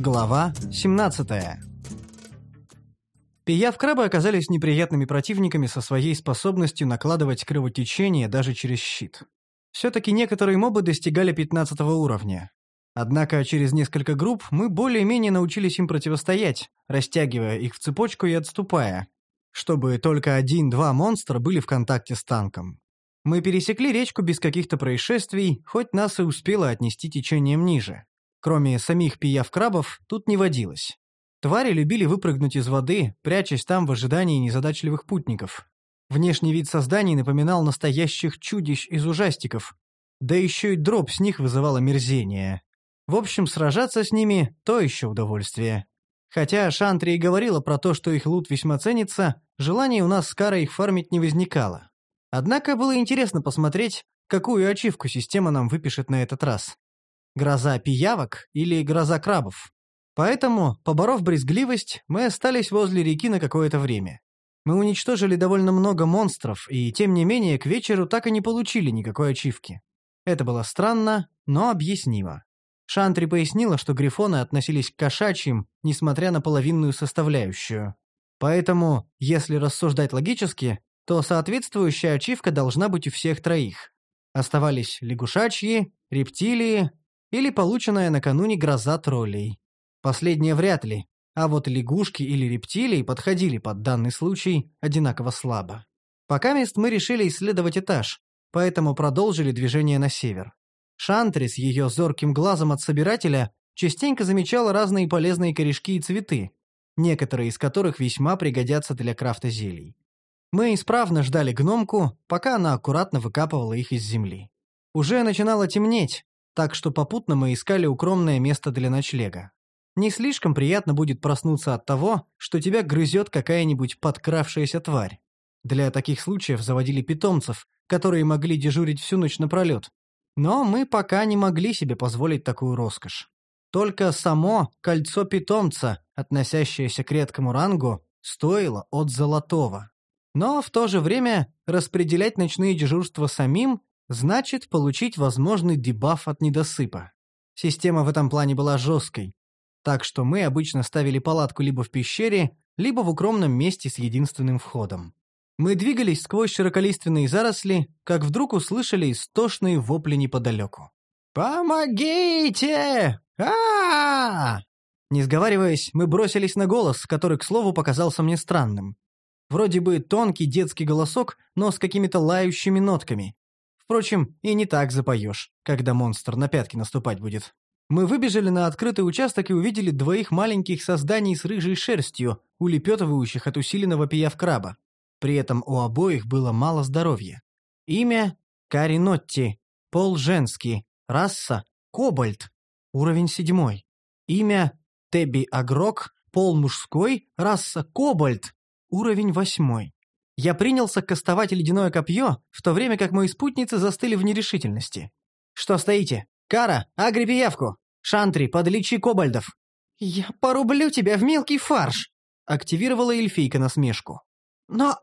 Глава 17. Пиявкрабы оказались неприятными противниками со своей способностью накладывать кровотечение даже через щит. Все-таки некоторые мобы достигали 15 уровня. Однако через несколько групп мы более-менее научились им противостоять, растягивая их в цепочку и отступая, чтобы только один-два монстра были в контакте с танком. Мы пересекли речку без каких-то происшествий, хоть нас и успело отнести течением ниже. Кроме самих пияв-крабов, тут не водилось. Твари любили выпрыгнуть из воды, прячась там в ожидании незадачливых путников. Внешний вид созданий напоминал настоящих чудищ из ужастиков, да еще и дроп с них вызывал омерзение. В общем, сражаться с ними – то еще удовольствие. Хотя Шантри и говорила про то, что их лут весьма ценится, желания у нас с Карой их фармить не возникало. Однако было интересно посмотреть, какую ачивку система нам выпишет на этот раз гроза пиявок или гроза крабов. Поэтому, поборов брезгливость, мы остались возле реки на какое-то время. Мы уничтожили довольно много монстров, и тем не менее к вечеру так и не получили никакой ачивки. Это было странно, но объяснимо. Шантри пояснила, что грифоны относились к кошачьим, несмотря на половинную составляющую. Поэтому, если рассуждать логически, то соответствующая ачивка должна быть у всех троих. Оставались лягушачьи, рептилии, или полученная накануне гроза троллей. Последнее вряд ли, а вот лягушки или рептилии подходили под данный случай одинаково слабо. Пока мест мы решили исследовать этаж, поэтому продолжили движение на север. Шантри с ее зорким глазом от собирателя частенько замечала разные полезные корешки и цветы, некоторые из которых весьма пригодятся для крафта зелий. Мы исправно ждали гномку, пока она аккуратно выкапывала их из земли. Уже начинало темнеть, так что попутно мы искали укромное место для ночлега. Не слишком приятно будет проснуться от того, что тебя грызет какая-нибудь подкравшаяся тварь. Для таких случаев заводили питомцев, которые могли дежурить всю ночь напролет. Но мы пока не могли себе позволить такую роскошь. Только само кольцо питомца, относящееся к редкому рангу, стоило от золотого. Но в то же время распределять ночные дежурства самим Значит, получить возможный дебаф от недосыпа. Система в этом плане была жесткой. Так что мы обычно ставили палатку либо в пещере, либо в укромном месте с единственным входом. Мы двигались сквозь широколиственные заросли, как вдруг услышали истошные вопли неподалеку. «Помогите! а, -а, -а Не сговариваясь, мы бросились на голос, который, к слову, показался мне странным. Вроде бы тонкий детский голосок, но с какими-то лающими нотками. Впрочем, и не так запоешь, когда монстр на пятки наступать будет. Мы выбежали на открытый участок и увидели двоих маленьких созданий с рыжей шерстью, улепетывающих от усиленного пиявкраба. При этом у обоих было мало здоровья. Имя – Каринотти, пол женский, раса – кобальт, уровень седьмой. Имя – Тебби Агрок, пол мужской, раса – кобальт, уровень восьмой. Я принялся кастовать ледяное копье, в то время как мои спутницы застыли в нерешительности. «Что стоите? Кара, агри пиявку! Шантри, подлечи кобальдов!» «Я порублю тебя в мелкий фарш!» — активировала эльфийка насмешку. «Но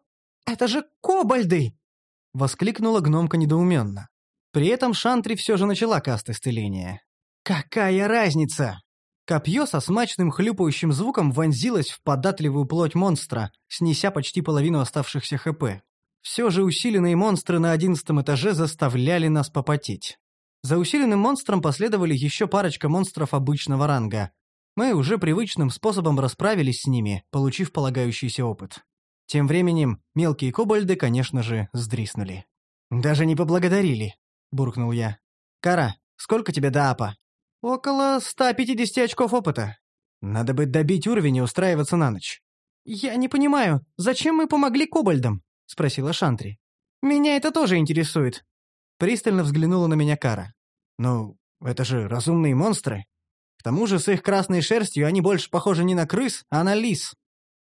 это же кобальды!» — воскликнула гномка недоуменно. При этом Шантри все же начала каст исцеления. «Какая разница?» Копье со смачным хлюпающим звуком вонзилось в податливую плоть монстра, снеся почти половину оставшихся ХП. Все же усиленные монстры на одиннадцатом этаже заставляли нас попотеть. За усиленным монстром последовали еще парочка монстров обычного ранга. Мы уже привычным способом расправились с ними, получив полагающийся опыт. Тем временем мелкие кобальды, конечно же, сдриснули. «Даже не поблагодарили», — буркнул я. «Кара, сколько тебе до апа?» Около 150 очков опыта. Надо бы добить уровень и устраиваться на ночь. Я не понимаю, зачем мы помогли кобальдам? Спросила Шантри. Меня это тоже интересует. Пристально взглянула на меня Кара. Ну, это же разумные монстры. К тому же с их красной шерстью они больше похожи не на крыс, а на лис.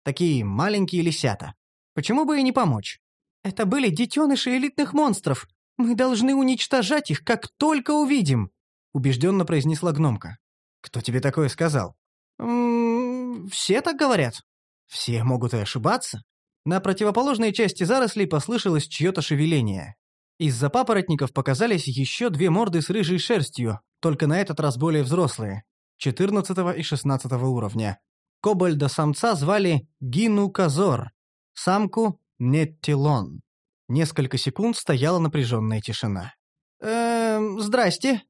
Такие маленькие лисята. Почему бы и не помочь? Это были детеныши элитных монстров. Мы должны уничтожать их, как только увидим. — убежденно произнесла гномка. «Кто тебе такое сказал?» «М -м, «Все так говорят». «Все могут и ошибаться». На противоположной части зарослей послышалось чье-то шевеление. Из-за папоротников показались еще две морды с рыжей шерстью, только на этот раз более взрослые. 14 и 16 уровня. Кобальда-самца звали Гину Казор, самку – Неттилон. Несколько секунд стояла напряженная тишина. «Эм, здрасте», —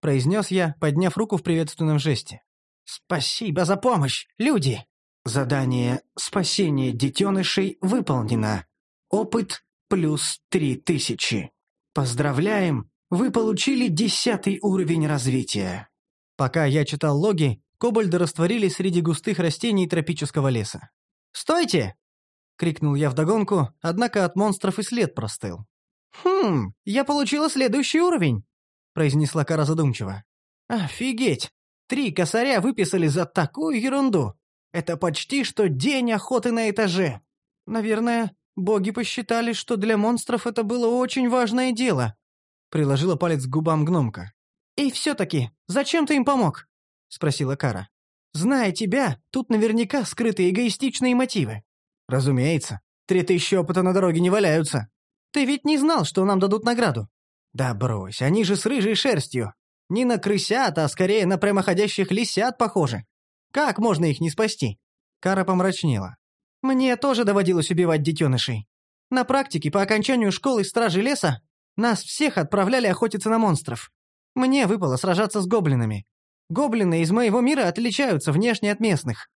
произнес я, подняв руку в приветственном жесте. «Спасибо за помощь, люди!» Задание «Спасение детенышей» выполнено. Опыт плюс три тысячи. Поздравляем, вы получили десятый уровень развития. Пока я читал логи, кобальды растворились среди густых растений тропического леса. «Стойте!» — крикнул я вдогонку, однако от монстров и след простыл. «Хм, я получила следующий уровень», — произнесла Кара задумчиво. «Офигеть! Три косаря выписали за такую ерунду! Это почти что день охоты на этаже! Наверное, боги посчитали, что для монстров это было очень важное дело», — приложила палец к губам гномка. «И все-таки, зачем ты им помог?» — спросила Кара. «Зная тебя, тут наверняка скрыты эгоистичные мотивы». «Разумеется. Три тысячи опыта на дороге не валяются. Ты ведь не знал, что нам дадут награду?» «Да брось, они же с рыжей шерстью. Не на крысят, а скорее на прямоходящих лисят похожи. Как можно их не спасти?» Кара помрачнела. «Мне тоже доводилось убивать детенышей. На практике по окончанию школы Стражи Леса нас всех отправляли охотиться на монстров. Мне выпало сражаться с гоблинами. Гоблины из моего мира отличаются внешне от местных.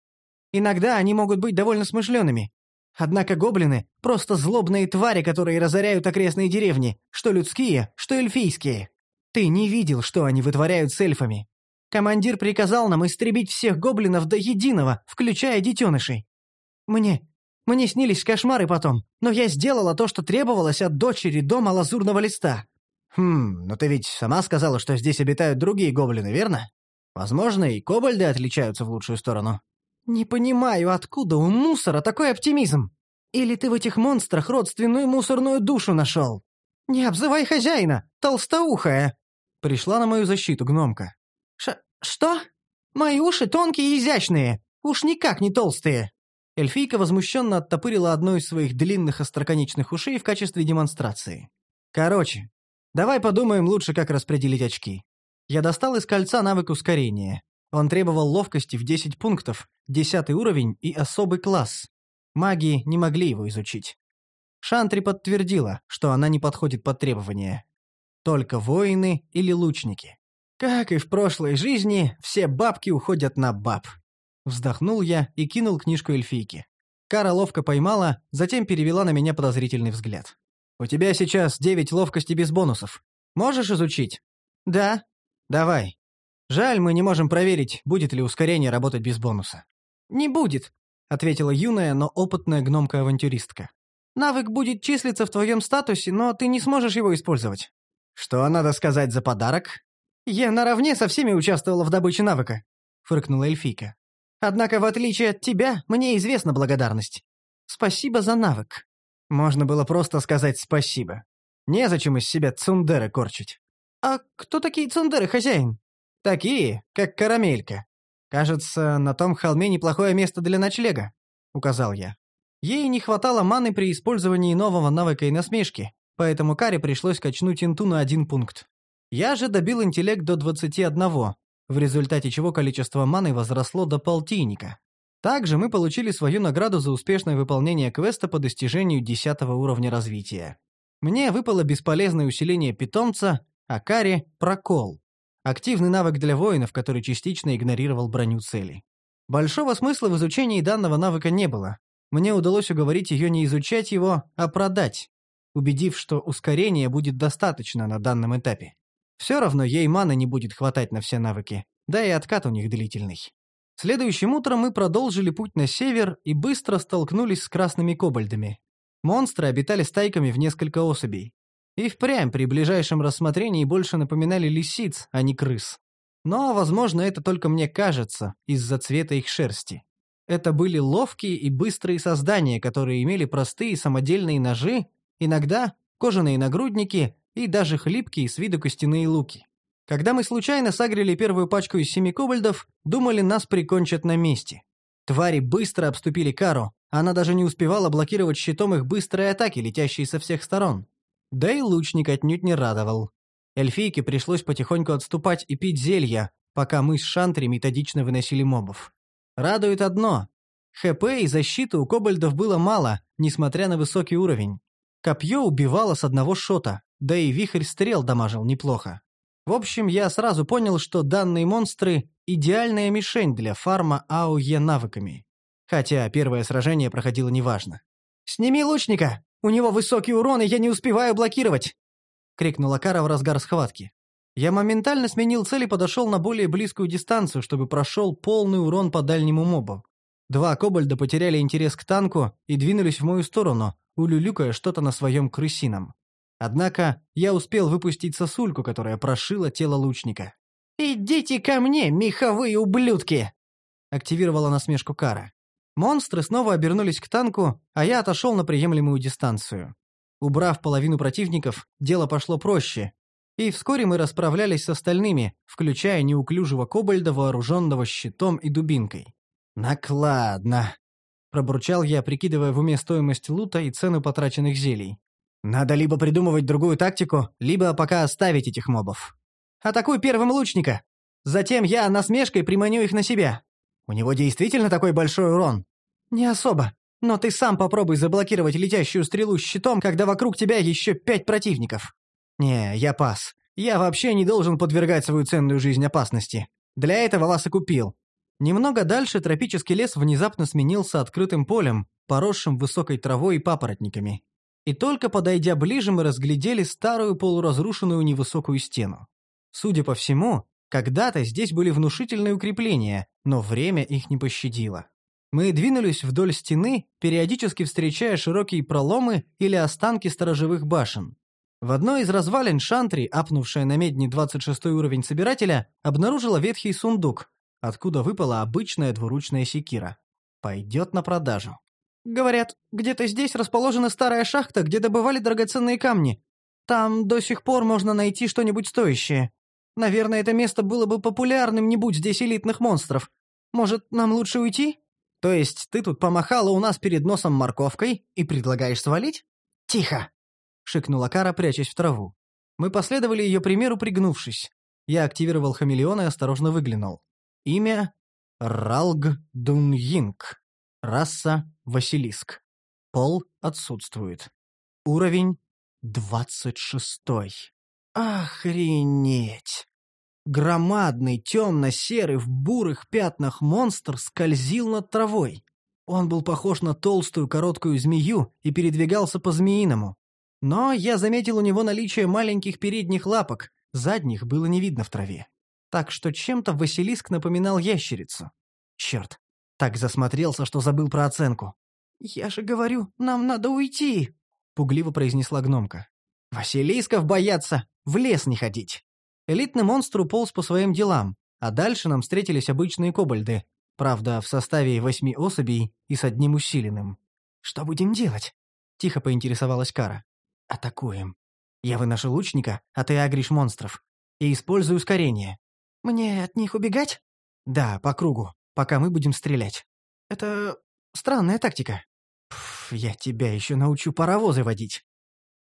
Иногда они могут быть довольно смышленными, Однако гоблины — просто злобные твари, которые разоряют окрестные деревни, что людские, что эльфийские. Ты не видел, что они вытворяют с эльфами. Командир приказал нам истребить всех гоблинов до единого, включая детенышей. Мне... мне снились кошмары потом, но я сделала то, что требовалось от дочери дома лазурного листа. Хм, но ты ведь сама сказала, что здесь обитают другие гоблины, верно? Возможно, и кобальды отличаются в лучшую сторону. «Не понимаю, откуда у мусора такой оптимизм? Или ты в этих монстрах родственную мусорную душу нашел? Не обзывай хозяина, толстоухая!» Пришла на мою защиту гномка. Ш «Что? Мои уши тонкие и изящные, уж никак не толстые!» Эльфийка возмущенно оттопырила одну из своих длинных остроконечных ушей в качестве демонстрации. «Короче, давай подумаем лучше, как распределить очки». Я достал из кольца навык ускорения. Он требовал ловкости в 10 пунктов, 10 уровень и особый класс. Маги не могли его изучить. Шантри подтвердила, что она не подходит под требования. Только воины или лучники. Как и в прошлой жизни, все бабки уходят на баб. Вздохнул я и кинул книжку эльфийки. Кара ловко поймала, затем перевела на меня подозрительный взгляд. «У тебя сейчас девять ловкости без бонусов. Можешь изучить?» «Да». «Давай, Жаль, мы не можем проверить, будет ли ускорение работать без бонуса. «Не будет», — ответила юная, но опытная гномка-авантюристка. «Навык будет числиться в твоем статусе, но ты не сможешь его использовать». «Что надо сказать за подарок?» «Я наравне со всеми участвовала в добыче навыка», — фыркнула эльфийка. «Однако, в отличие от тебя, мне известна благодарность. Спасибо за навык». Можно было просто сказать спасибо. Незачем из себя цундеры корчить. «А кто такие цундеры, хозяин?» «Такие, как карамелька. Кажется, на том холме неплохое место для ночлега», — указал я. Ей не хватало маны при использовании нового навыка и насмешки, поэтому Каре пришлось качнуть инту на один пункт. Я же добил интеллект до 21, в результате чего количество маны возросло до полтинника. Также мы получили свою награду за успешное выполнение квеста по достижению 10 уровня развития. Мне выпало бесполезное усиление питомца, а Каре – прокол. Активный навык для воинов, который частично игнорировал броню цели. Большого смысла в изучении данного навыка не было. Мне удалось уговорить ее не изучать его, а продать, убедив, что ускорения будет достаточно на данном этапе. Все равно ей маны не будет хватать на все навыки, да и откат у них длительный. Следующим утром мы продолжили путь на север и быстро столкнулись с красными кобальдами. Монстры обитали стайками в несколько особей. И впрямь при ближайшем рассмотрении больше напоминали лисиц, а не крыс. Но, возможно, это только мне кажется, из-за цвета их шерсти. Это были ловкие и быстрые создания, которые имели простые самодельные ножи, иногда кожаные нагрудники и даже хлипкие с виду костяные луки. Когда мы случайно сагрили первую пачку из семи кобальдов, думали, нас прикончат на месте. Твари быстро обступили Кару, она даже не успевала блокировать щитом их быстрые атаки, летящие со всех сторон. Да и лучник отнюдь не радовал. Эльфийке пришлось потихоньку отступать и пить зелья, пока мы с Шантри методично выносили мобов. Радует одно. ХП и защиты у кобальдов было мало, несмотря на высокий уровень. Копье убивало с одного шота, да и вихрь стрел дамажил неплохо. В общем, я сразу понял, что данные монстры – идеальная мишень для фарма АОЕ навыками. Хотя первое сражение проходило неважно. «Сними лучника! У него высокий урон, и я не успеваю блокировать!» — крикнула Кара в разгар схватки. Я моментально сменил цель и подошел на более близкую дистанцию, чтобы прошел полный урон по дальнему мобу. Два кобальда потеряли интерес к танку и двинулись в мою сторону, улюлюкая что-то на своем крысином. Однако я успел выпустить сосульку, которая прошила тело лучника. «Идите ко мне, меховые ублюдки!» Активировала насмешку Кара. Монстры снова обернулись к танку, а я отошел на приемлемую дистанцию. Убрав половину противников, дело пошло проще. И вскоре мы расправлялись с остальными, включая неуклюжего кобальда, вооруженного щитом и дубинкой. «Накладно!» – пробурчал я, прикидывая в уме стоимость лута и цену потраченных зелий. «Надо либо придумывать другую тактику, либо пока оставить этих мобов. Атакуй первым лучника! Затем я насмешкой приманю их на себя. У него действительно такой большой урон?» «Не особо. Но ты сам попробуй заблокировать летящую стрелу щитом, когда вокруг тебя еще пять противников». «Не, я пас. Я вообще не должен подвергать свою ценную жизнь опасности. Для этого вас и купил». Немного дальше тропический лес внезапно сменился открытым полем, поросшим высокой травой и папоротниками. И только подойдя ближе, мы разглядели старую полуразрушенную невысокую стену. Судя по всему, когда-то здесь были внушительные укрепления, но время их не пощадило. Мы двинулись вдоль стены, периодически встречая широкие проломы или останки сторожевых башен. В одной из развалин Шантри, апнувшая на медне 26 уровень собирателя, обнаружила ветхий сундук, откуда выпала обычная двуручная секира. Пойдет на продажу. Говорят, где-то здесь расположена старая шахта, где добывали драгоценные камни. Там до сих пор можно найти что-нибудь стоящее. Наверное, это место было бы популярным, не будь здесь элитных монстров. Может, нам лучше уйти? То есть ты тут помахала у нас перед носом морковкой и предлагаешь свалить? Тихо!» — шикнула Кара, прячась в траву. Мы последовали ее примеру, пригнувшись. Я активировал хамелеон и осторожно выглянул. Имя — Ралг Дуньинг. Раса — Василиск. Пол отсутствует. Уровень — двадцать шестой. Охренеть! Громадный темно-серый в бурых пятнах монстр скользил над травой. Он был похож на толстую короткую змею и передвигался по-змеиному. Но я заметил у него наличие маленьких передних лапок, задних было не видно в траве. Так что чем-то Василиск напоминал ящерицу. Черт, так засмотрелся, что забыл про оценку. «Я же говорю, нам надо уйти!» — пугливо произнесла гномка. «Василисков боятся! В лес не ходить!» Элитный монстр уполз по своим делам, а дальше нам встретились обычные кобальды, правда, в составе восьми особей и с одним усиленным. «Что будем делать?» — тихо поинтересовалась Кара. «Атакуем. Я выношу лучника, а ты агришь монстров. И использую ускорение». «Мне от них убегать?» «Да, по кругу, пока мы будем стрелять». «Это странная тактика». Пф, «Я тебя еще научу паровозы водить».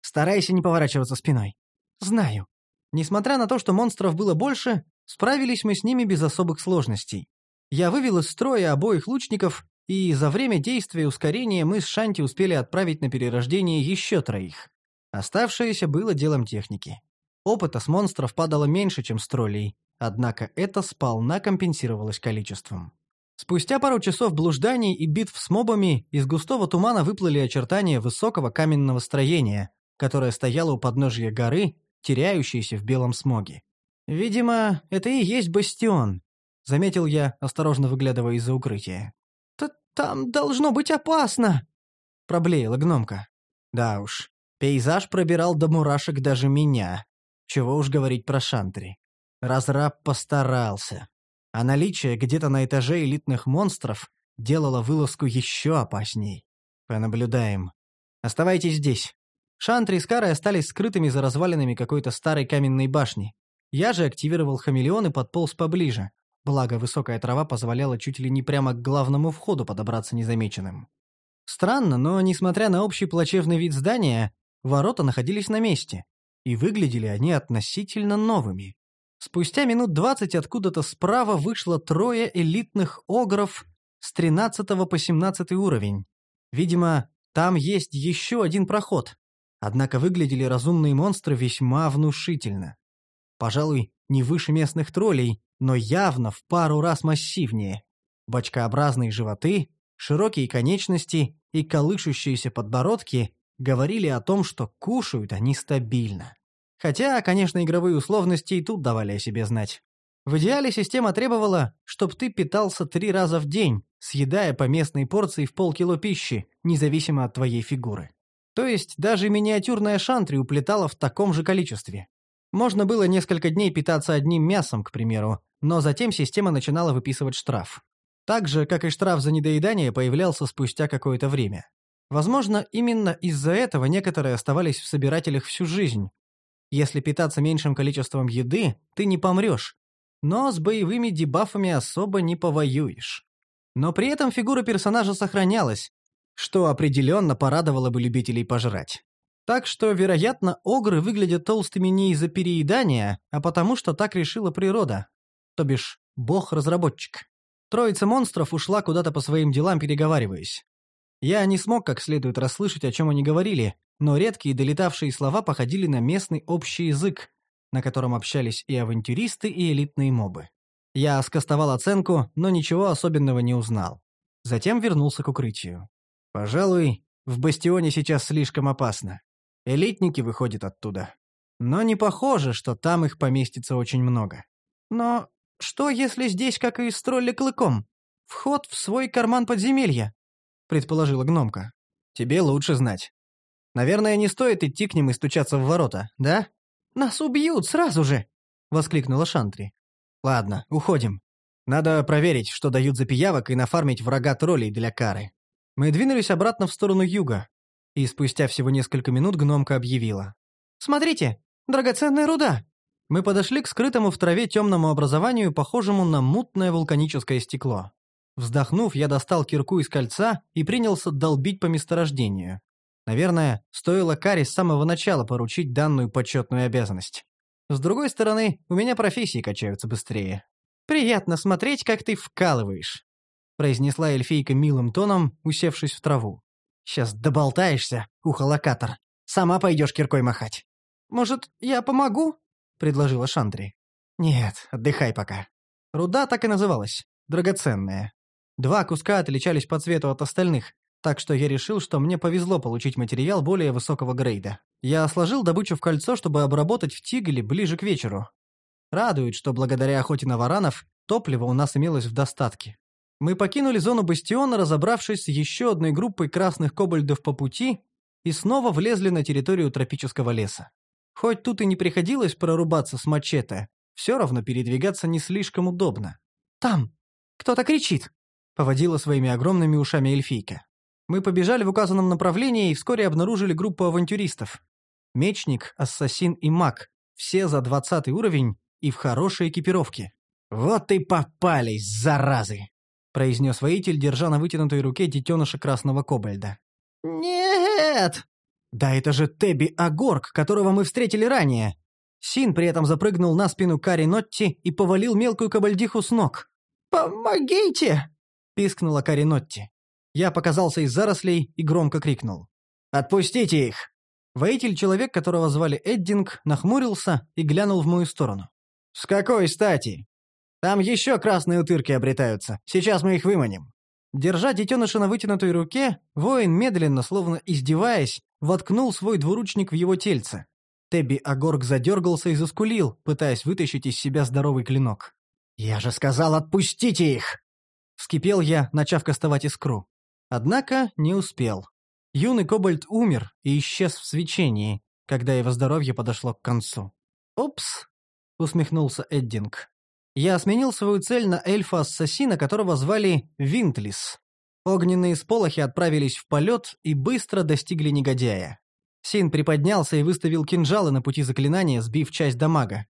Старайся не поворачиваться спиной. Знаю. Несмотря на то, что монстров было больше, справились мы с ними без особых сложностей. Я вывел из строя обоих лучников, и за время действия ускорения мы с Шанти успели отправить на перерождение еще троих. Оставшееся было делом техники. Опыта с монстров падало меньше, чем с троллей, однако это сполна компенсировалось количеством. Спустя пару часов блужданий и битв с мобами из густого тумана выплыли очертания высокого каменного строения, которая стояла у подножия горы, теряющейся в белом смоге. «Видимо, это и есть бастион», — заметил я, осторожно выглядывая из-за укрытия. «Т «Там должно быть опасно», — проблеяла гномка. «Да уж, пейзаж пробирал до мурашек даже меня. Чего уж говорить про Шантри. Разраб постарался. А наличие где-то на этаже элитных монстров делало вылазку еще опасней. Понаблюдаем. Оставайтесь здесь. Шантри с Карой остались скрытыми за развалинами какой-то старой каменной башни. Я же активировал хамелеон и подполз поближе. Благо, высокая трава позволяла чуть ли не прямо к главному входу подобраться незамеченным. Странно, но, несмотря на общий плачевный вид здания, ворота находились на месте. И выглядели они относительно новыми. Спустя минут двадцать откуда-то справа вышло трое элитных огров с 13 по 17 уровень. Видимо, там есть еще один проход. Однако выглядели разумные монстры весьма внушительно. Пожалуй, не выше местных троллей, но явно в пару раз массивнее. Бочкообразные животы, широкие конечности и колышущиеся подбородки говорили о том, что кушают они стабильно. Хотя, конечно, игровые условности и тут давали о себе знать. В идеале система требовала, чтобы ты питался три раза в день, съедая по местной порции в полкило пищи, независимо от твоей фигуры. То есть даже миниатюрная шантри уплетала в таком же количестве. Можно было несколько дней питаться одним мясом, к примеру, но затем система начинала выписывать штраф. Так же, как и штраф за недоедание появлялся спустя какое-то время. Возможно, именно из-за этого некоторые оставались в собирателях всю жизнь. Если питаться меньшим количеством еды, ты не помрешь, но с боевыми дебафами особо не повоюешь. Но при этом фигура персонажа сохранялась, что определенно порадовало бы любителей пожрать. Так что, вероятно, огры выглядят толстыми не из-за переедания, а потому что так решила природа. То бишь, бог-разработчик. Троица монстров ушла куда-то по своим делам, переговариваясь. Я не смог как следует расслышать, о чем они говорили, но редкие долетавшие слова походили на местный общий язык, на котором общались и авантюристы, и элитные мобы. Я скостовал оценку, но ничего особенного не узнал. Затем вернулся к укрытию. Пожалуй, в бастионе сейчас слишком опасно. Элитники выходят оттуда. Но не похоже, что там их поместится очень много. Но что, если здесь, как и с тролли клыком, вход в свой карман подземелья? Предположила гномка. Тебе лучше знать. Наверное, не стоит идти к ним и стучаться в ворота, да? Нас убьют сразу же!» — воскликнула Шантри. «Ладно, уходим. Надо проверить, что дают за пиявок, и нафармить врага троллей для кары». Мы двинулись обратно в сторону юга, и спустя всего несколько минут гномка объявила. «Смотрите, драгоценная руда!» Мы подошли к скрытому в траве темному образованию, похожему на мутное вулканическое стекло. Вздохнув, я достал кирку из кольца и принялся долбить по месторождению. Наверное, стоило Кари с самого начала поручить данную почетную обязанность. С другой стороны, у меня профессии качаются быстрее. «Приятно смотреть, как ты вкалываешь», — произнесла эльфийка милым тоном, усевшись в траву. «Сейчас доболтаешься, ухолокатор. Сама пойдешь киркой махать». «Может, я помогу?» — предложила Шандри. «Нет, отдыхай пока». Руда так и называлась — драгоценная. Два куска отличались по цвету от остальных, так что я решил, что мне повезло получить материал более высокого грейда. Я сложил добычу в кольцо, чтобы обработать в тигеле ближе к вечеру. Радует, что благодаря охоте на варанов топлива у нас имелось в достатке. Мы покинули зону бастиона, разобравшись с еще одной группой красных кобальдов по пути, и снова влезли на территорию тропического леса. Хоть тут и не приходилось прорубаться с мачете, все равно передвигаться не слишком удобно. «Там! Кто-то кричит!» — поводила своими огромными ушами эльфийка. Мы побежали в указанном направлении и вскоре обнаружили группу авантюристов. Мечник, ассасин и маг, все за двадцатый уровень и в хорошей экипировке. «Вот и попались, заразы!» — произнес воитель, держа на вытянутой руке детеныша красного кобальда. «Нет!» «Да это же Тебби Агорг, которого мы встретили ранее!» Син при этом запрыгнул на спину Кари Нотти и повалил мелкую кабальдиху с ног. «Помогите!» — пискнула Кари Нотти. Я показался из зарослей и громко крикнул. «Отпустите их!» Воитель, человек, которого звали Эддинг, нахмурился и глянул в мою сторону. «С какой стати? Там еще красные утырки обретаются. Сейчас мы их выманим». Держа детеныша на вытянутой руке, воин медленно, словно издеваясь, воткнул свой двуручник в его тельце. Тебби Агорг задергался и заскулил, пытаясь вытащить из себя здоровый клинок. «Я же сказал, отпустите их!» Вскипел я, начав кастовать искру. Однако не успел. Юный Кобальт умер и исчез в свечении, когда его здоровье подошло к концу. «Упс!» — усмехнулся Эддинг. «Я сменил свою цель на эльфа-ассасина, которого звали Винтлис. Огненные сполохи отправились в полет и быстро достигли негодяя. Син приподнялся и выставил кинжалы на пути заклинания, сбив часть дамага.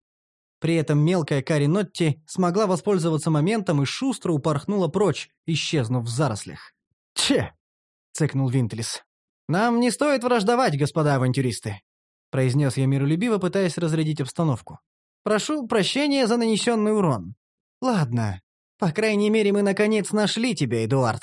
При этом мелкая Кари Нотти смогла воспользоваться моментом и шустро упорхнула прочь, исчезнув в зарослях. «Че!» — цыкнул Винтлис. «Нам не стоит враждовать, господа авантюристы», — произнес я миролюбиво, пытаясь разрядить обстановку. Прошу прощения за нанесенный урон. Ладно. По крайней мере, мы наконец нашли тебя, Эдуард.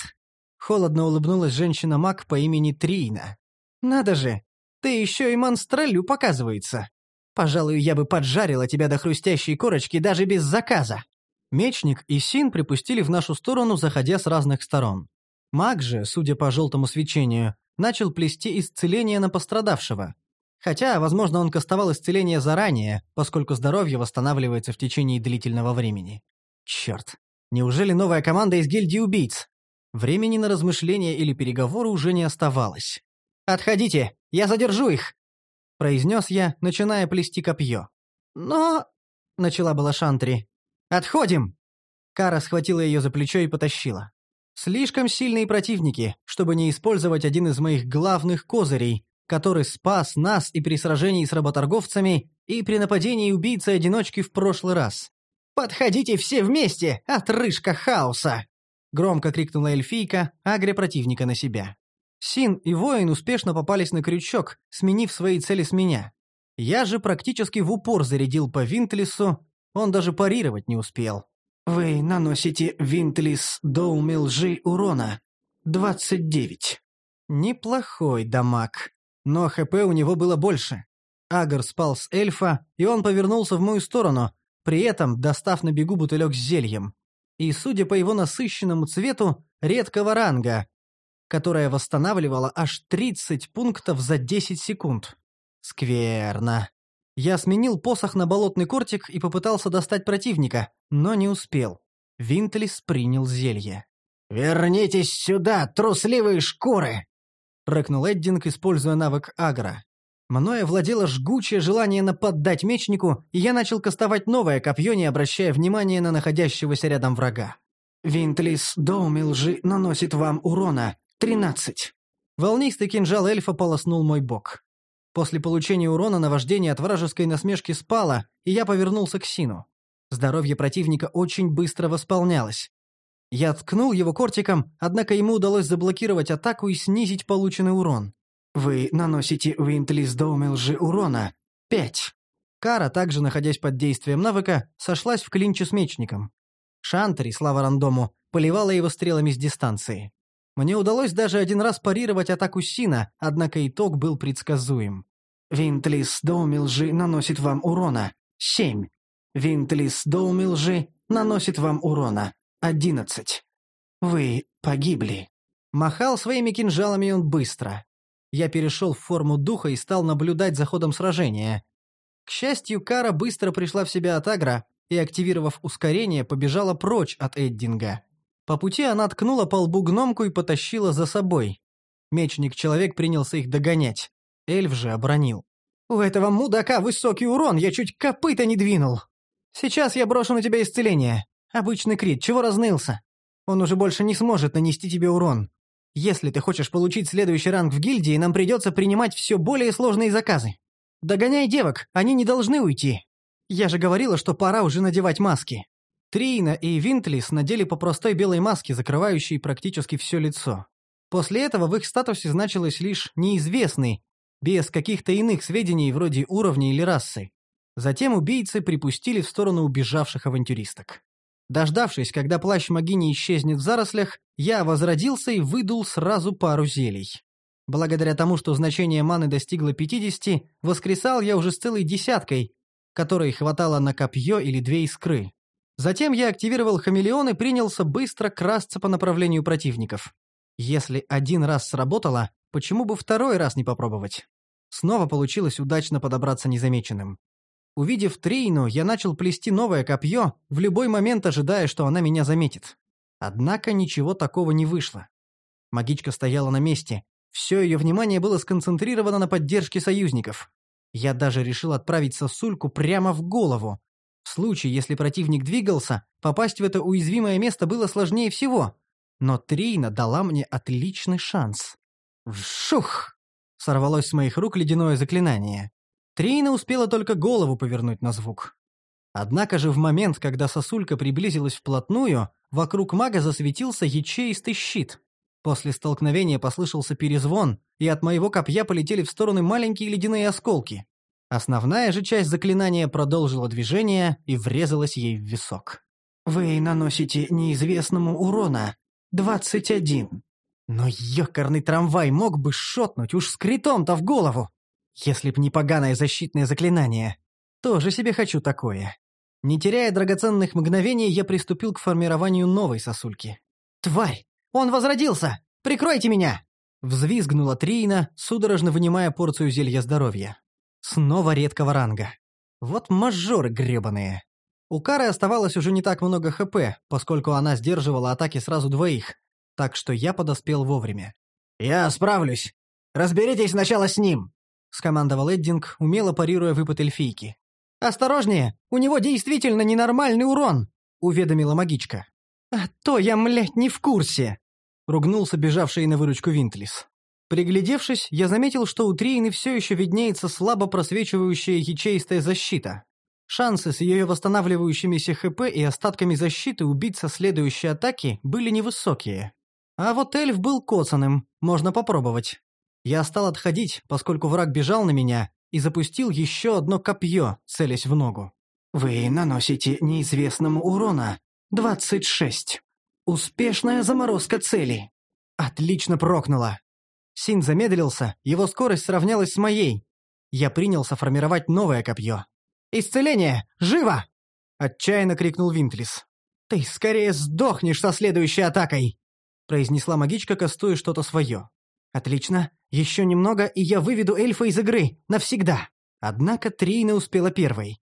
Холодно улыбнулась женщина-маг по имени Трина. Надо же, ты еще и монстрелю показывается. Пожалуй, я бы поджарила тебя до хрустящей корочки даже без заказа. Мечник и Син припустили в нашу сторону, заходя с разных сторон. Маг же, судя по желтому свечению, начал плести исцеление на пострадавшего. Хотя, возможно, он кастовал исцеление заранее, поскольку здоровье восстанавливается в течение длительного времени. Черт, неужели новая команда из гильдии убийц? Времени на размышления или переговоры уже не оставалось. «Отходите, я задержу их!» — произнес я, начиная плести копье. «Но...» — начала была Шантри. «Отходим!» Кара схватила ее за плечо и потащила. Слишком сильные противники, чтобы не использовать один из моих главных козырей, который спас нас и при сражении с работорговцами, и при нападении убийцы-одиночки в прошлый раз. «Подходите все вместе, отрыжка хаоса!» Громко крикнула эльфийка, агря противника на себя. Син и воин успешно попались на крючок, сменив свои цели с меня. Я же практически в упор зарядил по Винтлису, он даже парировать не успел. Вы наносите Винтлис доуми лжи урона. 29. Неплохой дамаг. Но ХП у него было больше. Агар спал с эльфа, и он повернулся в мою сторону, при этом достав на бегу бутылек с зельем. И, судя по его насыщенному цвету, редкого ранга, которая восстанавливала аж 30 пунктов за 10 секунд. Скверно. Я сменил посох на болотный кортик и попытался достать противника, но не успел. Винтлис принял зелье. «Вернитесь сюда, трусливые шкуры!» — рыкнул Эддинг, используя навык агро. Мною владело жгучее желание нападать мечнику, и я начал кастовать новое копье, не обращая внимания на находящегося рядом врага. «Винтлис Доуми лжи наносит вам урона. Тринадцать». Волнистый кинжал эльфа полоснул мой бок. После получения урона наваждение от вражеской насмешки спало, и я повернулся к Сину. Здоровье противника очень быстро восполнялось. Я ткнул его кортиком, однако ему удалось заблокировать атаку и снизить полученный урон. Вы наносите Винтлис Доуми лжи урона. Пять. Кара, также находясь под действием навыка, сошлась в клинче с мечником. Шантри, слава рандому, поливала его стрелами с дистанции. Мне удалось даже один раз парировать атаку Сина, однако итог был предсказуем. Винтлис Доуми лжи наносит вам урона. Семь. Винтлис Доуми лжи наносит вам урона. Одиннадцать. Вы погибли. Махал своими кинжалами он быстро. Я перешел в форму духа и стал наблюдать за ходом сражения. К счастью, Кара быстро пришла в себя от агро и, активировав ускорение, побежала прочь от Эддинга. По пути она ткнула по лбу гномку и потащила за собой. Мечник-человек принялся их догонять. Эльф же обронил. «У этого мудака высокий урон, я чуть копыта не двинул. Сейчас я брошу на тебя исцеление. Обычный крит, чего разнылся? Он уже больше не сможет нанести тебе урон. Если ты хочешь получить следующий ранг в гильдии, нам придется принимать все более сложные заказы. Догоняй девок, они не должны уйти. Я же говорила, что пора уже надевать маски. Трина и Винтлис надели по простой белой маске, закрывающей практически все лицо. После этого в их статусе значилось лишь «неизвестный», без каких-то иных сведений вроде уровня или расы. Затем убийцы припустили в сторону убежавших авантюристок. Дождавшись, когда плащ Магини исчезнет в зарослях, я возродился и выдул сразу пару зелий. Благодаря тому, что значение маны достигло 50, воскресал я уже с целой десяткой, которой хватало на копье или две искры. Затем я активировал хамелеон и принялся быстро красться по направлению противников. Если один раз сработало, почему бы второй раз не попробовать? Снова получилось удачно подобраться незамеченным. Увидев Трейну, я начал плести новое копье, в любой момент ожидая, что она меня заметит. Однако ничего такого не вышло. Магичка стояла на месте. Все ее внимание было сконцентрировано на поддержке союзников. Я даже решил отправить сосульку прямо в голову, в случае, если противник двигался, попасть в это уязвимое место было сложнее всего. Но Трина дала мне отличный шанс. Вшух! Сорвалось с моих рук ледяное заклинание. Трина успела только голову повернуть на звук. Однако же в момент, когда сосулька приблизилась вплотную, вокруг мага засветился ячеистый щит. После столкновения послышался перезвон, и от моего копья полетели в стороны маленькие ледяные осколки. Основная же часть заклинания продолжила движение и врезалась ей в висок. «Вы наносите неизвестному урона. Двадцать один». Но ёкарный трамвай мог бы шотнуть уж с критом-то в голову. Если б не поганое защитное заклинание. Тоже себе хочу такое. Не теряя драгоценных мгновений, я приступил к формированию новой сосульки. «Тварь! Он возродился! Прикройте меня!» Взвизгнула Трина, судорожно вынимая порцию зелья здоровья. Снова редкого ранга. Вот мажоры гребаные. У Кары оставалось уже не так много ХП, поскольку она сдерживала атаки сразу двоих, так что я подоспел вовремя. «Я справлюсь. Разберитесь сначала с ним», — скомандовал Эддинг, умело парируя выпад эльфийки. «Осторожнее! У него действительно ненормальный урон!» — уведомила магичка. «А то я, млядь, не в курсе!» — ругнулся бежавший на выручку Винтлис. Приглядевшись, я заметил, что у Триины все еще виднеется слабо просвечивающая ячеистая защита. Шансы с ее восстанавливающимися ХП и остатками защиты убить со следующей атаки были невысокие. А вот эльф был коцаным, можно попробовать. Я стал отходить, поскольку враг бежал на меня, и запустил еще одно копье, целясь в ногу. «Вы наносите неизвестному урона. Двадцать шесть. Успешная заморозка цели». Отлично прокнуло. Син замедлился, его скорость сравнялась с моей. Я принялся формировать новое копье. «Исцеление! Живо!» — отчаянно крикнул Винтлис. «Ты скорее сдохнешь со следующей атакой!» — произнесла магичка, кастуя что-то свое. «Отлично. Еще немного, и я выведу эльфа из игры. Навсегда!» Однако Трина успела первой.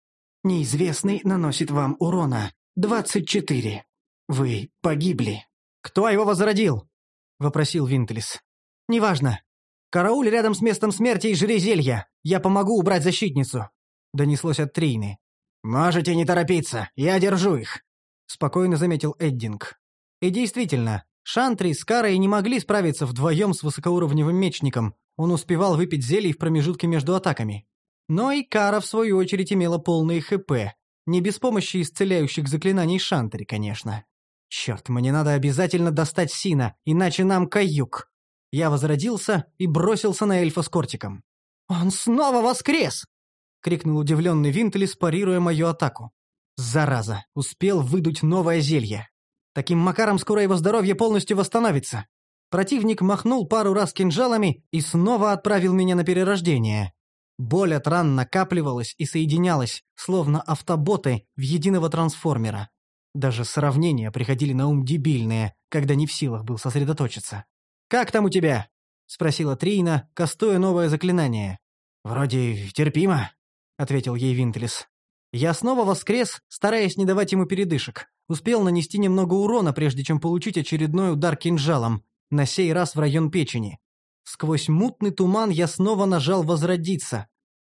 «Неизвестный наносит вам урона. Двадцать четыре. Вы погибли». «Кто его возродил?» — вопросил Винтлис. «Неважно. Карауль рядом с местом смерти и жри зелья. Я помогу убрать защитницу», — донеслось от Трины. «Можете не торопиться, я держу их», — спокойно заметил Эддинг. И действительно, Шантри с Карой не могли справиться вдвоем с высокоуровневым мечником, он успевал выпить зелий в промежутке между атаками. Но и Кара, в свою очередь, имела полные ХП, не без помощи исцеляющих заклинаний Шантри, конечно. Черт, мне надо обязательно достать Сина, иначе нам каюк. Я возродился и бросился на эльфа с кортиком. «Он снова воскрес!» — крикнул удивленный Винтелис, парируя мою атаку. «Зараза! Успел выдуть новое зелье!» Таким макаром скоро его здоровье полностью восстановится. Противник махнул пару раз кинжалами и снова отправил меня на перерождение. Боль от ран накапливалась и соединялась, словно автоботы в единого трансформера. Даже сравнения приходили на ум дебильные, когда не в силах был сосредоточиться. «Как там у тебя?» — спросила Трина, кастуя новое заклинание. «Вроде терпимо», — ответил ей Винтлис. Я снова воскрес, стараясь не давать ему передышек. Успел нанести немного урона, прежде чем получить очередной удар кинжалом, на сей раз в район печени. Сквозь мутный туман я снова нажал «Возродиться».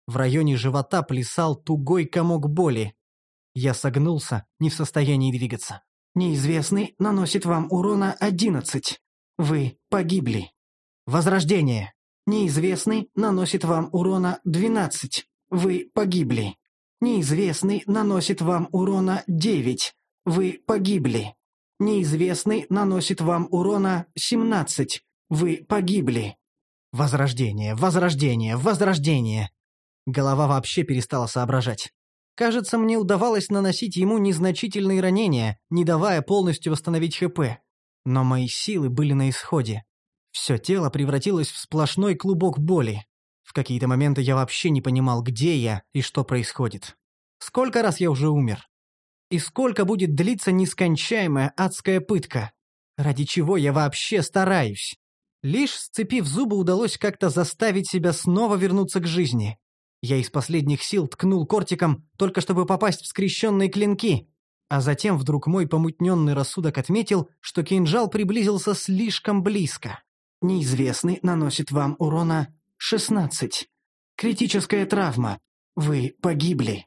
В районе живота плясал тугой комок боли. Я согнулся, не в состоянии двигаться. «Неизвестный наносит вам урона одиннадцать. Вы погибли. Возрождение. Неизвестный наносит вам урона 12. Вы погибли. Неизвестный наносит вам урона 9. Вы погибли. Неизвестный наносит вам урона 17. Вы погибли. Возрождение, возрождение, возрождение. Голова вообще перестала соображать. Кажется, мне удавалось наносить ему незначительные ранения, не давая полностью восстановить ХП. Но мои силы были на исходе. Все тело превратилось в сплошной клубок боли. В какие-то моменты я вообще не понимал, где я и что происходит. Сколько раз я уже умер? И сколько будет длиться нескончаемая адская пытка? Ради чего я вообще стараюсь? Лишь сцепив зубы удалось как-то заставить себя снова вернуться к жизни. Я из последних сил ткнул кортиком, только чтобы попасть в скрещенные клинки, а затем вдруг мой помутненный рассудок отметил, что кинжал приблизился слишком близко. Неизвестный наносит вам урона 16. Критическая травма. Вы погибли.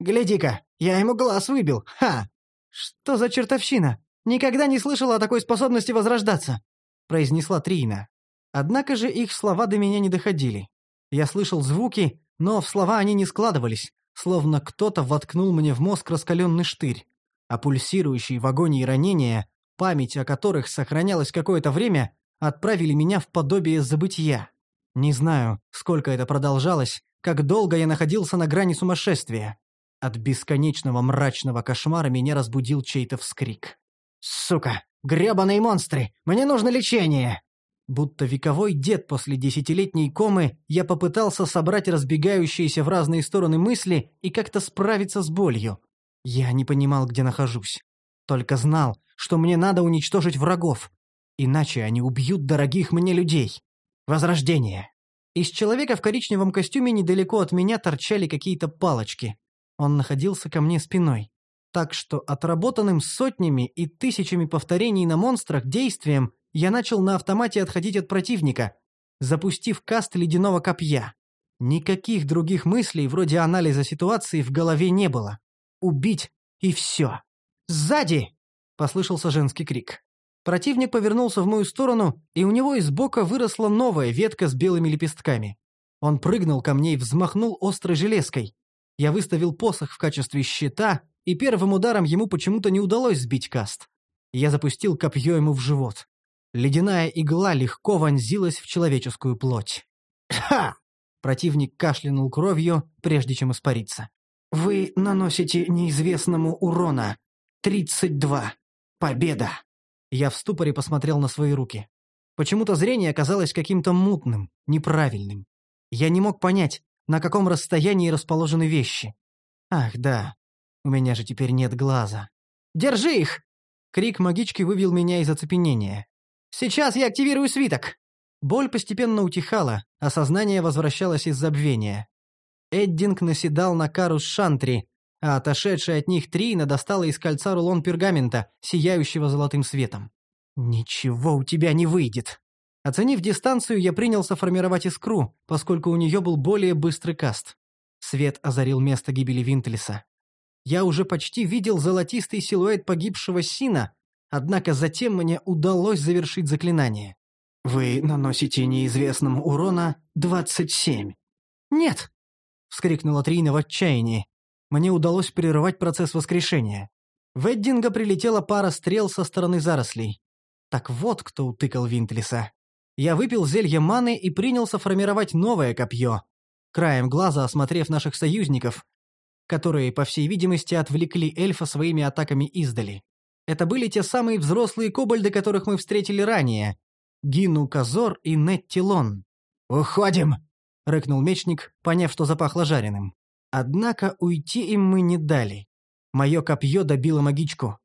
Гляди-ка, я ему глаз выбил. Ха! Что за чертовщина? Никогда не слышала о такой способности возрождаться, произнесла Трина. Однако же их слова до меня не доходили. Я слышал звуки, но в слова они не складывались, словно кто-то воткнул мне в мозг раскаленный штырь а пульсирующие в агонии ранения, память о которых сохранялась какое-то время, отправили меня в подобие забытия. Не знаю, сколько это продолжалось, как долго я находился на грани сумасшествия. От бесконечного мрачного кошмара меня разбудил чей-то вскрик. «Сука! грёбаные монстры! Мне нужно лечение!» Будто вековой дед после десятилетней комы, я попытался собрать разбегающиеся в разные стороны мысли и как-то справиться с болью. Я не понимал, где нахожусь. Только знал, что мне надо уничтожить врагов. Иначе они убьют дорогих мне людей. Возрождение. Из человека в коричневом костюме недалеко от меня торчали какие-то палочки. Он находился ко мне спиной. Так что отработанным сотнями и тысячами повторений на монстрах действием я начал на автомате отходить от противника, запустив каст ледяного копья. Никаких других мыслей вроде анализа ситуации в голове не было. Убить и все. «Сзади!» — послышался женский крик. Противник повернулся в мою сторону, и у него из бока выросла новая ветка с белыми лепестками. Он прыгнул ко мне и взмахнул острой железкой. Я выставил посох в качестве щита, и первым ударом ему почему-то не удалось сбить каст. Я запустил копье ему в живот. Ледяная игла легко вонзилась в человеческую плоть. «Ха!» Противник кашлянул кровью, прежде чем испариться. «Вы наносите неизвестному урона. 32. Победа!» Я в ступоре посмотрел на свои руки. Почему-то зрение оказалось каким-то мутным, неправильным. Я не мог понять, на каком расстоянии расположены вещи. Ах, да, у меня же теперь нет глаза. «Держи их!» Крик магички вывел меня из оцепенения. «Сейчас я активирую свиток!» Боль постепенно утихала, а сознание возвращалось из забвения. Эддинг наседал на кару с шантри, а отошедшая от них Трина достала из кольца рулон пергамента, сияющего золотым светом. «Ничего у тебя не выйдет!» Оценив дистанцию, я принялся формировать искру, поскольку у нее был более быстрый каст. Свет озарил место гибели Винтлиса. Я уже почти видел золотистый силуэт погибшего Сина, однако затем мне удалось завершить заклинание. «Вы наносите неизвестному урона 27». «Нет!» — вскрикнула Трина в отчаянии. Мне удалось прервать процесс воскрешения. В Эддинга прилетела пара стрел со стороны зарослей. Так вот кто утыкал Винтлиса. Я выпил зелье маны и принялся формировать новое копье, краем глаза осмотрев наших союзников, которые, по всей видимости, отвлекли эльфа своими атаками издали. Это были те самые взрослые кобальды, которых мы встретили ранее. Гину Казор и Неттилон. «Уходим!» — рыкнул мечник, поняв, что запахло жареным. Однако уйти им мы не дали. Мое копье добило магичку.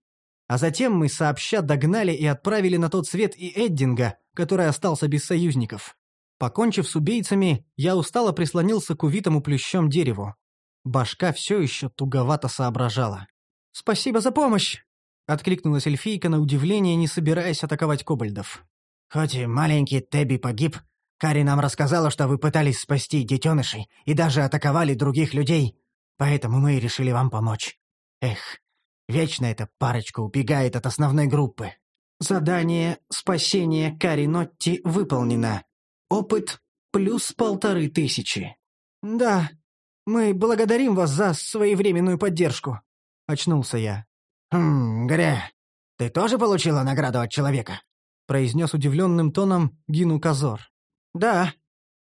А затем мы сообща догнали и отправили на тот свет и Эддинга, который остался без союзников. Покончив с убийцами, я устало прислонился к увитому плющом дереву. Башка все еще туговато соображала. «Спасибо за помощь!» — откликнулась эльфийка на удивление, не собираясь атаковать кобальдов. «Хоть и маленький Тебби погиб, Кари нам рассказала, что вы пытались спасти детенышей и даже атаковали других людей, поэтому мы решили вам помочь. Эх, Вечно эта парочка убегает от основной группы. Задание «Спасение Кари Нотти» выполнено. Опыт плюс полторы тысячи. «Да, мы благодарим вас за своевременную поддержку», — очнулся я. «Хм, Гря, ты тоже получила награду от человека?» — произнес удивленным тоном Гину Казор. «Да,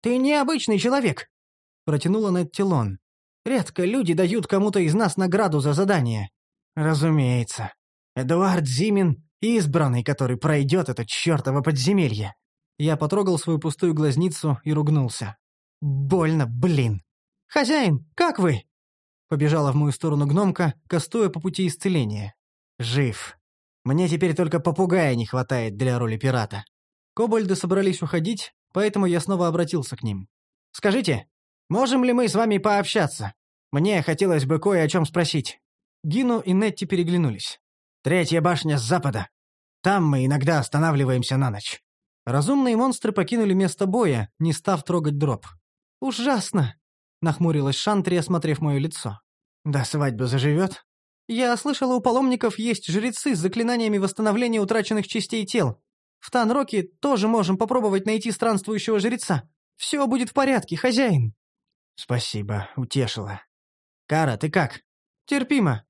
ты необычный человек», — протянула Неттилон. «Редко люди дают кому-то из нас награду за задание. Разумеется. Эдуард Зимин — избранный, который пройдет это чертово подземелье. Я потрогал свою пустую глазницу и ругнулся. Больно, блин. «Хозяин, как вы?» Побежала в мою сторону гномка, кастуя по пути исцеления. «Жив. Мне теперь только попугая не хватает для роли пирата». Кобальды собрались уходить, поэтому я снова обратился к ним. «Скажите, можем ли мы с вами пообщаться? Мне хотелось бы кое о чем спросить». Гину и Нетти переглянулись. «Третья башня с запада. Там мы иногда останавливаемся на ночь». Разумные монстры покинули место боя, не став трогать дроп. «Ужасно!» — нахмурилась Шантри, осмотрев мое лицо. «Да свадьба заживет?» «Я слышала, у паломников есть жрецы с заклинаниями восстановления утраченных частей тел. В Танроке тоже можем попробовать найти странствующего жреца. Все будет в порядке, хозяин». «Спасибо, утешила. Кара, ты как?» «Терпимо.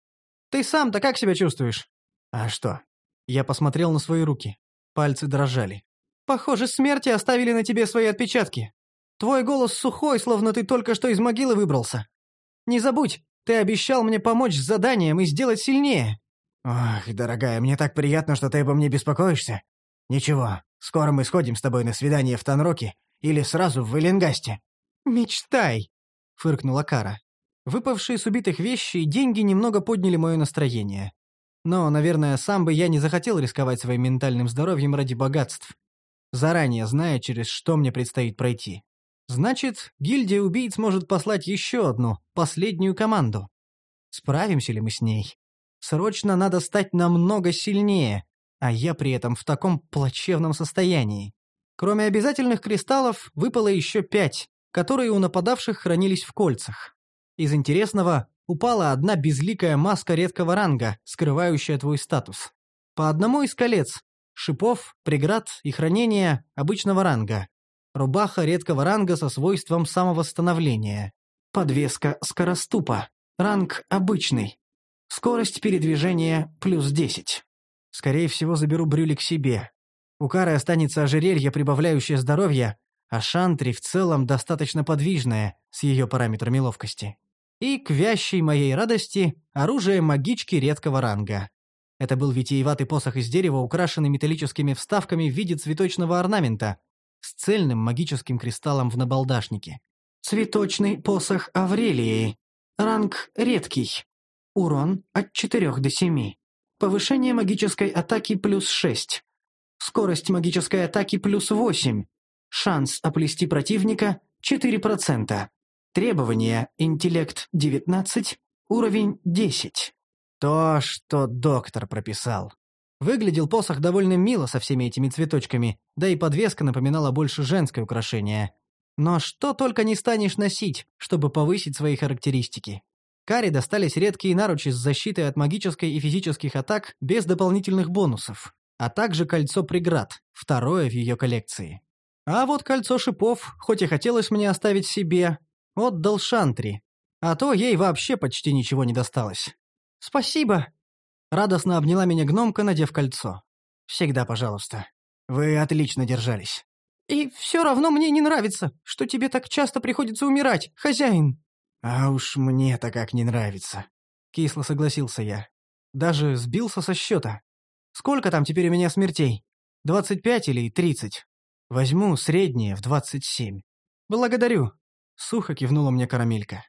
Ты сам-то как себя чувствуешь?» «А что?» Я посмотрел на свои руки. Пальцы дрожали. «Похоже, смерти оставили на тебе свои отпечатки. Твой голос сухой, словно ты только что из могилы выбрался. Не забудь, ты обещал мне помочь с заданием и сделать сильнее». «Ох, дорогая, мне так приятно, что ты обо мне беспокоишься. Ничего, скоро мы сходим с тобой на свидание в Танроке или сразу в Эллингасте». «Мечтай!» — фыркнула Кара. Выпавшие с убитых вещи и деньги немного подняли мое настроение. Но, наверное, сам бы я не захотел рисковать своим ментальным здоровьем ради богатств, заранее зная, через что мне предстоит пройти. Значит, гильдия убийц может послать еще одну, последнюю команду. Справимся ли мы с ней? Срочно надо стать намного сильнее, а я при этом в таком плачевном состоянии. Кроме обязательных кристаллов, выпало еще пять, которые у нападавших хранились в кольцах. Из интересного, упала одна безликая маска редкого ранга, скрывающая твой статус. По одному из колец, шипов, преград и хранения обычного ранга. Рубаха редкого ранга со свойством самовосстановления. Подвеска скороступа. Ранг обычный. Скорость передвижения плюс 10. Скорее всего, заберу брюли к себе. У Кары останется ожерелье, прибавляющее здоровье, а Шантри в целом достаточно подвижная, с ее параметрами ловкости. И, к вящей моей радости, оружие магички редкого ранга. Это был витиеватый посох из дерева, украшенный металлическими вставками в виде цветочного орнамента, с цельным магическим кристаллом в набалдашнике. Цветочный посох Аврелии. Ранг редкий. Урон от 4 до 7. Повышение магической атаки плюс 6. Скорость магической атаки плюс 8. Шанс оплести противника 4%. Требования интеллект 19, уровень 10. То, что доктор прописал. Выглядел посох довольно мило со всеми этими цветочками, да и подвеска напоминала больше женское украшение. Но что только не станешь носить, чтобы повысить свои характеристики. Каре достались редкие наручи с защитой от магической и физических атак без дополнительных бонусов, а также кольцо преград, второе в ее коллекции. А вот кольцо шипов, хоть и хотелось мне оставить себе, отдал Шантри, а то ей вообще почти ничего не досталось. «Спасибо!» Радостно обняла меня гномка, надев кольцо. «Всегда пожалуйста. Вы отлично держались». «И все равно мне не нравится, что тебе так часто приходится умирать, хозяин». «А уж мне-то как не нравится», — кисло согласился я. Даже сбился со счета. «Сколько там теперь у меня смертей? Двадцать пять или тридцать? Возьму среднее в двадцать семь». «Благодарю», — сухо кивнула мне карамелька.